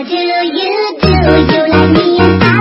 do you do? You like me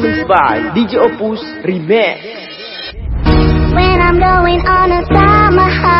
performance by DJ Opus Remix. When I'm going on a summer high.